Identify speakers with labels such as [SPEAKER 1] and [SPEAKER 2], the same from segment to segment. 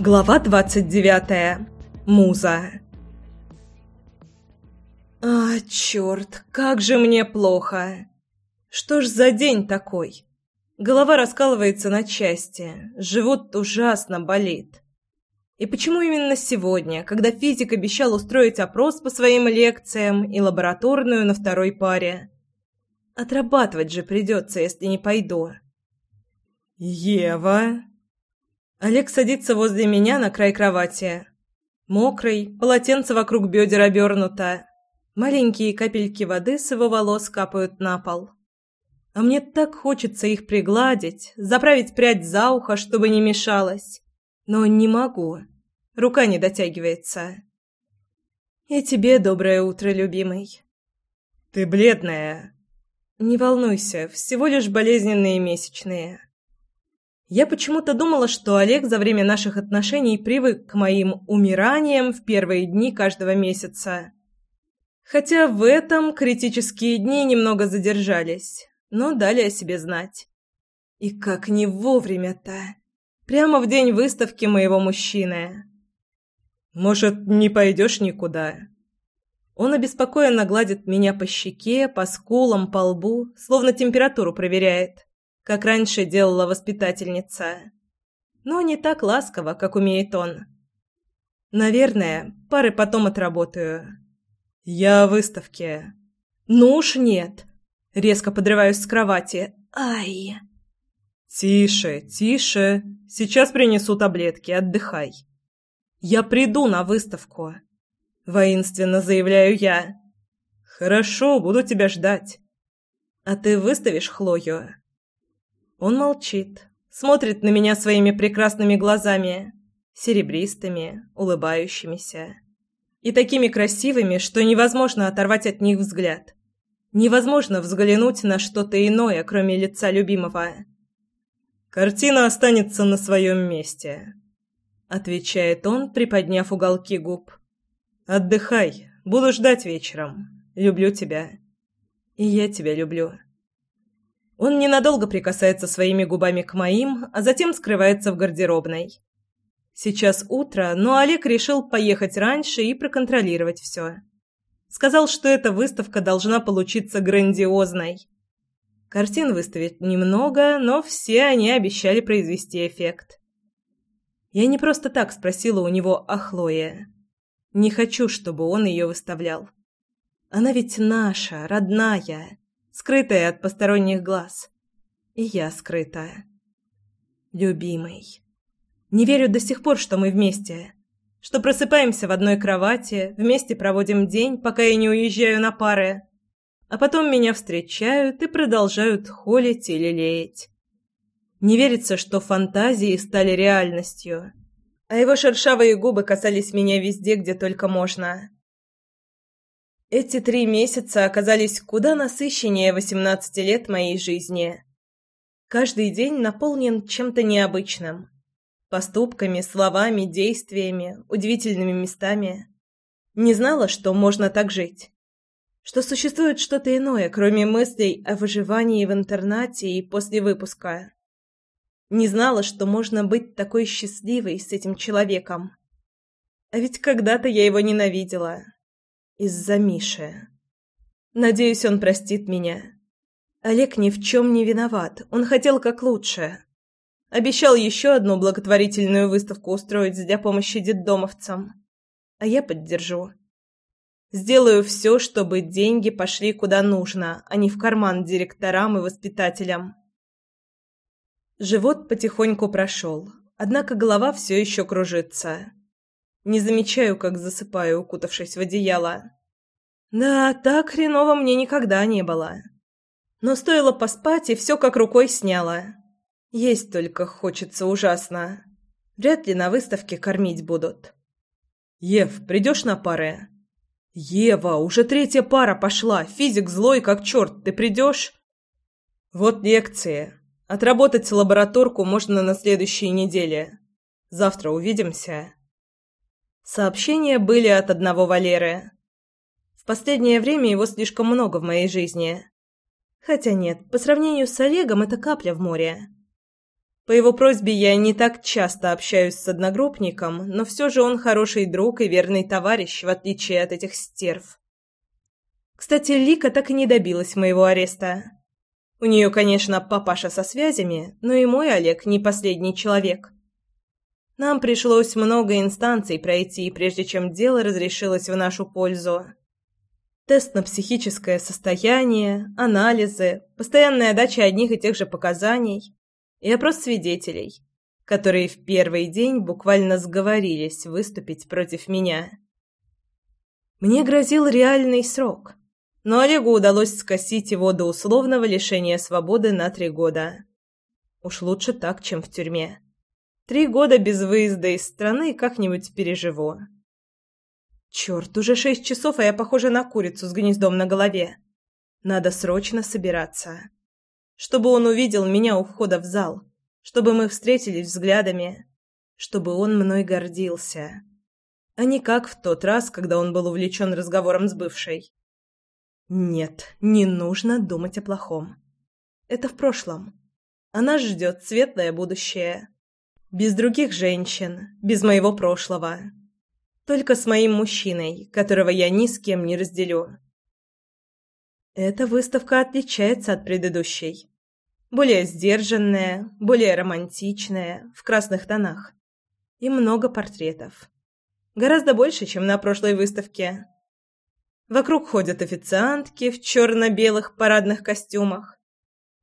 [SPEAKER 1] Глава 29. Муза. А, черт, как же мне плохо. Что ж за день такой? Голова раскалывается на части, живот ужасно болит. И почему именно сегодня, когда физик обещал устроить опрос по своим лекциям и лабораторную на второй паре? Отрабатывать же придется, если не пойду. «Ева!» Олег садится возле меня на край кровати. Мокрый, полотенце вокруг бедер обернуто. Маленькие капельки воды с его волос капают на пол. А мне так хочется их пригладить, заправить прядь за ухо, чтобы не мешалось. Но не могу. Рука не дотягивается. И тебе доброе утро, любимый. Ты бледная. Не волнуйся, всего лишь болезненные месячные. Я почему-то думала, что Олег за время наших отношений привык к моим умираниям в первые дни каждого месяца. Хотя в этом критические дни немного задержались, но дали о себе знать. И как не вовремя-то. Прямо в день выставки моего мужчины. «Может, не пойдешь никуда?» Он обеспокоенно гладит меня по щеке, по скулам, по лбу, словно температуру проверяет как раньше делала воспитательница. Но не так ласково, как умеет он. Наверное, пары потом отработаю. Я в выставке. Ну уж нет. Резко подрываюсь с кровати. Ай. Тише, тише. Сейчас принесу таблетки, отдыхай. Я приду на выставку. Воинственно заявляю я. Хорошо, буду тебя ждать. А ты выставишь Хлою? Он молчит, смотрит на меня своими прекрасными глазами, серебристыми, улыбающимися. И такими красивыми, что невозможно оторвать от них взгляд. Невозможно взглянуть на что-то иное, кроме лица любимого. «Картина останется на своем месте», — отвечает он, приподняв уголки губ. «Отдыхай, буду ждать вечером. Люблю тебя. И я тебя люблю». Он ненадолго прикасается своими губами к моим, а затем скрывается в гардеробной. Сейчас утро, но Олег решил поехать раньше и проконтролировать все. Сказал, что эта выставка должна получиться грандиозной. Картин выставит немного, но все они обещали произвести эффект. Я не просто так спросила у него о Хлое. Не хочу, чтобы он ее выставлял. Она ведь наша, родная скрытая от посторонних глаз. И я скрытая. Любимый. Не верю до сих пор, что мы вместе. Что просыпаемся в одной кровати, вместе проводим день, пока я не уезжаю на пары. А потом меня встречают и продолжают холить или леять. Не верится, что фантазии стали реальностью. А его шершавые губы касались меня везде, где только можно. Эти три месяца оказались куда насыщеннее 18 лет моей жизни. Каждый день наполнен чем-то необычным. Поступками, словами, действиями, удивительными местами. Не знала, что можно так жить. Что существует что-то иное, кроме мыслей о выживании в интернате и после выпуска. Не знала, что можно быть такой счастливой с этим человеком. А ведь когда-то я его ненавидела. Из-за Миши. Надеюсь, он простит меня. Олег ни в чем не виноват. Он хотел как лучше. Обещал еще одну благотворительную выставку устроить для помощи детдомовцам. А я поддержу. Сделаю все, чтобы деньги пошли куда нужно, а не в карман директорам и воспитателям. Живот потихоньку прошел, однако голова все еще кружится. Не замечаю, как засыпаю, укутавшись в одеяло. Да, так хреново мне никогда не было. Но стоило поспать, и все как рукой сняло. Есть только хочется ужасно. Вряд ли на выставке кормить будут. «Ев, придешь на пары?» «Ева, уже третья пара пошла. Физик злой как черт. Ты придешь?» «Вот лекции. Отработать лабораторку можно на следующей неделе. Завтра увидимся». Сообщения были от одного Валеры. В последнее время его слишком много в моей жизни. Хотя нет, по сравнению с Олегом это капля в море. По его просьбе я не так часто общаюсь с одногруппником, но все же он хороший друг и верный товарищ, в отличие от этих стерв. Кстати, Лика так и не добилась моего ареста. У нее, конечно, папаша со связями, но и мой Олег не последний человек. Нам пришлось много инстанций пройти, прежде чем дело разрешилось в нашу пользу. Тест на психическое состояние, анализы, постоянная дача одних и тех же показаний и опрос свидетелей, которые в первый день буквально сговорились выступить против меня. Мне грозил реальный срок, но Олегу удалось скосить его до условного лишения свободы на три года. Уж лучше так, чем в тюрьме. Три года без выезда из страны как-нибудь переживу. Черт, уже шесть часов, а я похожа на курицу с гнездом на голове. Надо срочно собираться чтобы он увидел меня у входа в зал, чтобы мы встретились взглядами, чтобы он мной гордился, а не как в тот раз, когда он был увлечен разговором с бывшей. Нет, не нужно думать о плохом. Это в прошлом. Она ждет светлое будущее. Без других женщин, без моего прошлого. Только с моим мужчиной, которого я ни с кем не разделю. Эта выставка отличается от предыдущей более сдержанная, более романтичная, в красных тонах. И много портретов. Гораздо больше, чем на прошлой выставке. Вокруг ходят официантки в черно-белых парадных костюмах,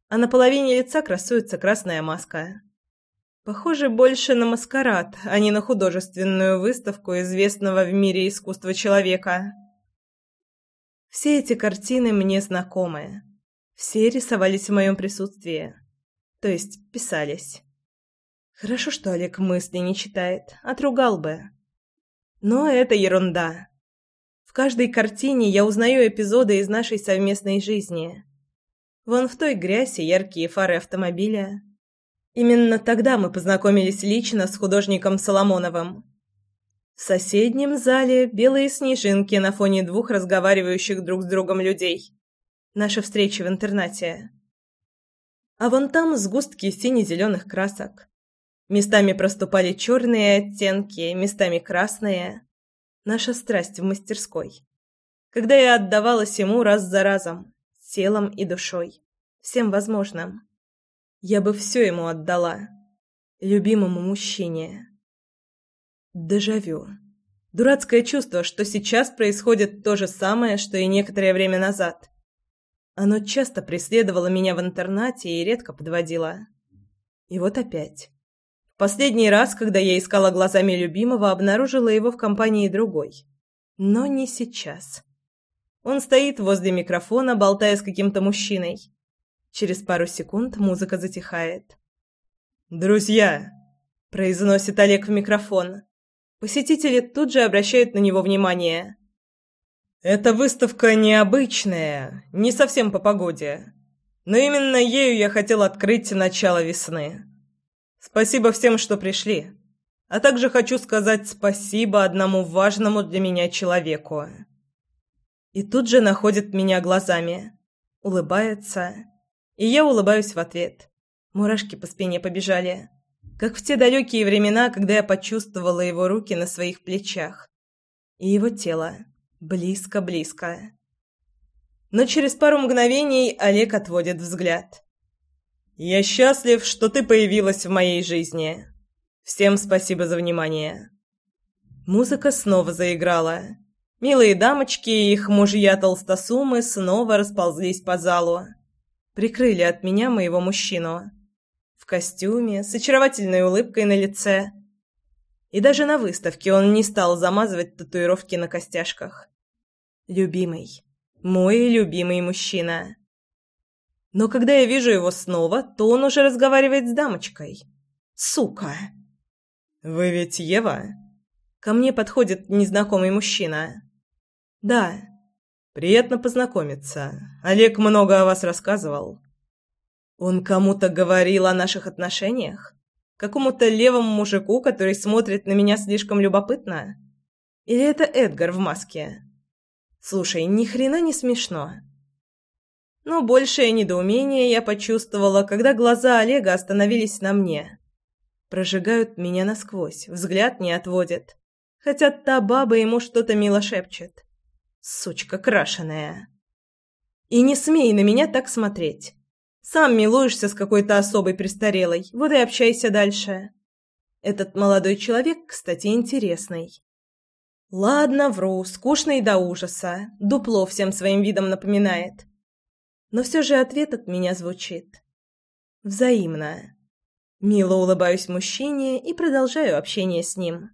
[SPEAKER 1] а на половине лица красуется красная маска. Похоже больше на маскарад, а не на художественную выставку известного в мире искусства человека. Все эти картины мне знакомы. Все рисовались в моем присутствии. То есть писались. Хорошо, что Олег мысли не читает, отругал бы. Но это ерунда. В каждой картине я узнаю эпизоды из нашей совместной жизни. Вон в той грязи яркие фары автомобиля. Именно тогда мы познакомились лично с художником Соломоновым. В соседнем зале белые снежинки на фоне двух разговаривающих друг с другом людей наша встреча в интернате. А вон там сгустки сине-зеленых красок. Местами проступали черные оттенки, местами красные. Наша страсть в мастерской. Когда я отдавалась ему раз за разом, телом и душой, всем возможным. Я бы все ему отдала. Любимому мужчине. Дежавю. Дурацкое чувство, что сейчас происходит то же самое, что и некоторое время назад. Оно часто преследовало меня в интернате и редко подводило. И вот опять. В последний раз, когда я искала глазами любимого, обнаружила его в компании другой. Но не сейчас. Он стоит возле микрофона, болтая с каким-то мужчиной. Через пару секунд музыка затихает. «Друзья!» – произносит Олег в микрофон. Посетители тут же обращают на него внимание. Эта выставка необычная, не совсем по погоде. Но именно ею я хотел открыть начало весны. Спасибо всем, что пришли. А также хочу сказать спасибо одному важному для меня человеку. И тут же находит меня глазами. Улыбается. И я улыбаюсь в ответ. Мурашки по спине побежали. Как в те далекие времена, когда я почувствовала его руки на своих плечах. И его тело. Близко-близко. Но через пару мгновений Олег отводит взгляд. «Я счастлив, что ты появилась в моей жизни. Всем спасибо за внимание». Музыка снова заиграла. Милые дамочки и их мужья-толстосумы снова расползлись по залу. Прикрыли от меня моего мужчину. В костюме, с очаровательной улыбкой на лице – и даже на выставке он не стал замазывать татуировки на костяшках. Любимый. Мой любимый мужчина. Но когда я вижу его снова, то он уже разговаривает с дамочкой. Сука. «Вы ведь Ева?» Ко мне подходит незнакомый мужчина. «Да». «Приятно познакомиться. Олег много о вас рассказывал». «Он кому-то говорил о наших отношениях?» Какому-то левому мужику, который смотрит на меня слишком любопытно? Или это Эдгар в маске? Слушай, ни хрена не смешно. Но большее недоумение я почувствовала, когда глаза Олега остановились на мне. Прожигают меня насквозь, взгляд не отводят. Хотя та баба ему что-то мило шепчет. Сучка крашеная. И не смей на меня так смотреть. Сам милуешься с какой-то особой престарелой, вот и общайся дальше. Этот молодой человек, кстати, интересный. Ладно, вру, скучный до ужаса, дупло всем своим видом напоминает. Но все же ответ от меня звучит. Взаимно. Мило улыбаюсь мужчине и продолжаю общение с ним.